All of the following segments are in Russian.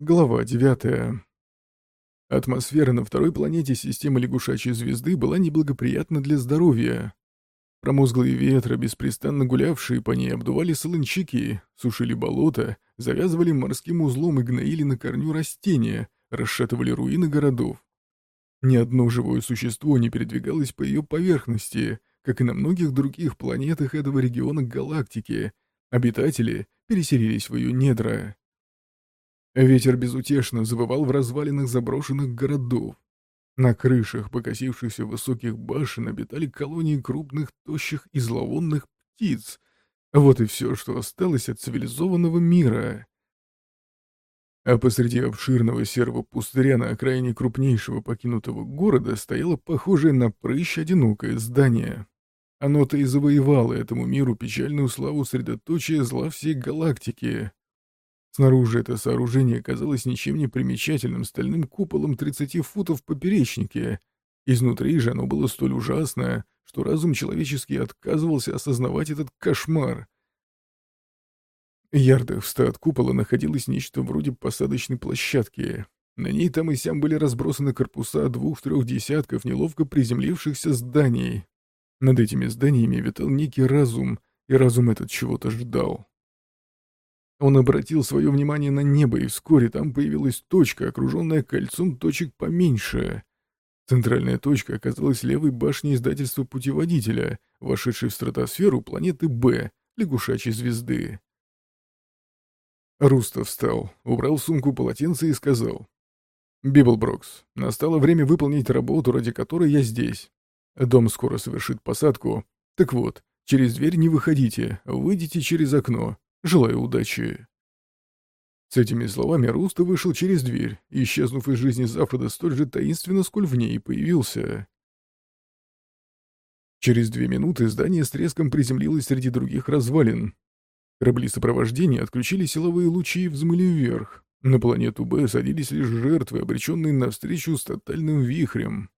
Глава 9. Атмосфера на второй планете системы лягушачьей звезды была неблагоприятна для здоровья. Промозглые ветры, беспрестанно гулявшие по ней, обдували солончаки, сушили болота, завязывали морским узлом и гноили на корню растения, расшатывали руины городов. Ни одно живое существо не передвигалось по ее поверхности, как и на многих других планетах этого региона галактики. Обитатели переселились в ее недра. Ветер безутешно завывал в развалинах заброшенных городов. На крышах покосившихся высоких башен обитали колонии крупных, тощих и зловонных птиц. Вот и все, что осталось от цивилизованного мира. А посреди обширного серого пустыря на окраине крупнейшего покинутого города стояло похожее на прыщ одинокое здание. Оно-то и завоевало этому миру печальную славу средоточия зла всей галактики. Снаружи это сооружение казалось ничем не примечательным стальным куполом 30 футов в поперечнике. Изнутри же оно было столь ужасное, что разум человеческий отказывался осознавать этот кошмар. Ярдах в ста от купола находилось нечто вроде посадочной площадки. На ней там и сям были разбросаны корпуса двух-трех десятков неловко приземлившихся зданий. Над этими зданиями витал некий разум, и разум этот чего-то ждал. Он обратил свое внимание на небо, и вскоре там появилась точка, окруженная кольцом точек поменьше. Центральная точка оказалась левой башней издательства «Путеводителя», вошедшей в стратосферу планеты Б, лягушачьей звезды. Руста встал, убрал в сумку полотенце и сказал. «Библброкс, настало время выполнить работу, ради которой я здесь. Дом скоро совершит посадку. Так вот, через дверь не выходите, выйдите через окно. Желаю удачи». С этими словами Руста вышел через дверь, исчезнув из жизни Запада столь же таинственно, сколь в ней появился. Через две минуты здание с треском приземлилось среди других развалин. Корабли сопровождения отключили силовые лучи и взмыли вверх. На планету Б садились лишь жертвы, обреченные навстречу с тотальным вихрем.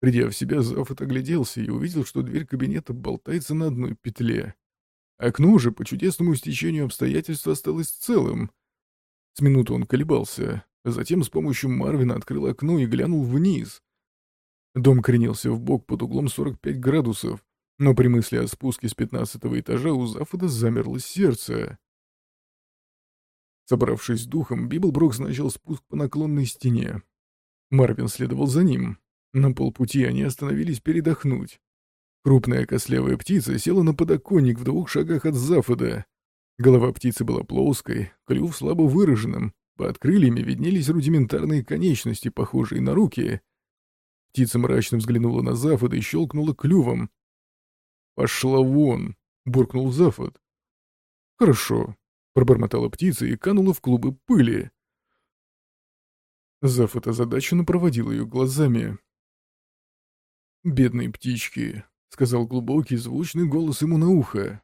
Придя в себя, Зафод огляделся и увидел, что дверь кабинета болтается на одной петле. Окно же, по чудесному стечению обстоятельств, осталось целым. С минуту он колебался, а затем с помощью Марвина открыл окно и глянул вниз. Дом кренился в бок под углом 45 градусов, но при мысли о спуске с пятнадцатого этажа у Зафода замерло сердце. Собравшись с духом, Библброкс начал спуск по наклонной стене. Марвин следовал за ним. На полпути они остановились передохнуть. Крупная кослявая птица села на подоконник в двух шагах от Зафода. Голова птицы была плоской, клюв слабо выраженным, под крыльями виднелись рудиментарные конечности, похожие на руки. Птица мрачно взглянула на Зафод и щелкнула клювом. «Пошла вон!» — буркнул Зафод. «Хорошо», — пробормотала птица и канула в клубы пыли. Зафот озадаченно проводил ее глазами. «Бедные птички», сказал глубокий звучный голос ему на ухо.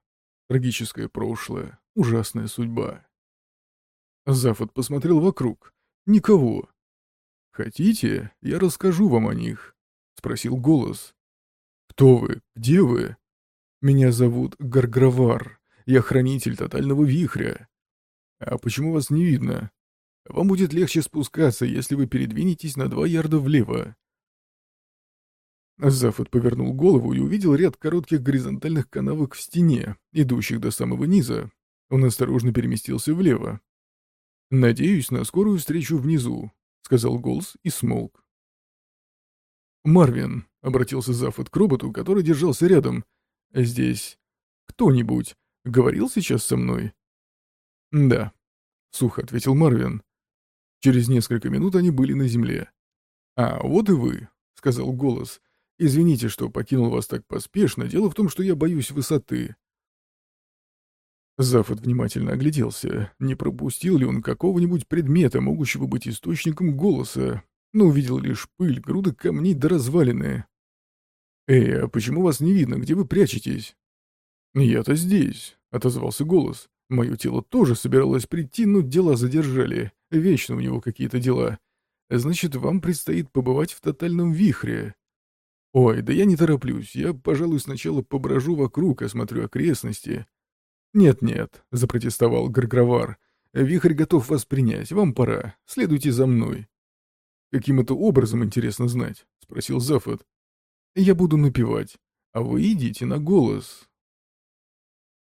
Трагическое прошлое, ужасная судьба. Зафот посмотрел вокруг. Никого. «Хотите, я расскажу вам о них?» — спросил голос. «Кто вы? Где вы?» «Меня зовут Гаргравар. Я хранитель тотального вихря. А почему вас не видно? Вам будет легче спускаться, если вы передвинетесь на два ярда влево. Зафот повернул голову и увидел ряд коротких горизонтальных канавок в стене, идущих до самого низа. Он осторожно переместился влево. «Надеюсь на скорую встречу внизу», — сказал голос и смолк. «Марвин», — обратился Зафот к роботу, который держался рядом. «Здесь кто-нибудь говорил сейчас со мной?» «Да», — сухо ответил Марвин. Через несколько минут они были на земле. «А, вот и вы», — сказал голос. Извините, что покинул вас так поспешно. Дело в том, что я боюсь высоты». Зафот внимательно огляделся, не пропустил ли он какого-нибудь предмета, могущего быть источником голоса, но увидел лишь пыль, груды камней да развалины. «Эй, а почему вас не видно? Где вы прячетесь?» «Я-то здесь», — отозвался голос. «Мое тело тоже собиралось прийти, но дела задержали. Вечно у него какие-то дела. Значит, вам предстоит побывать в тотальном вихре. «Ой, да я не тороплюсь. Я, пожалуй, сначала поброжу вокруг, осмотрю окрестности». «Нет-нет», — запротестовал Гаргравар. Вихрь готов вас принять, вам пора. Следуйте за мной». «Каким это образом, интересно знать?» — спросил Зафот. «Я буду напевать, а вы идите на голос.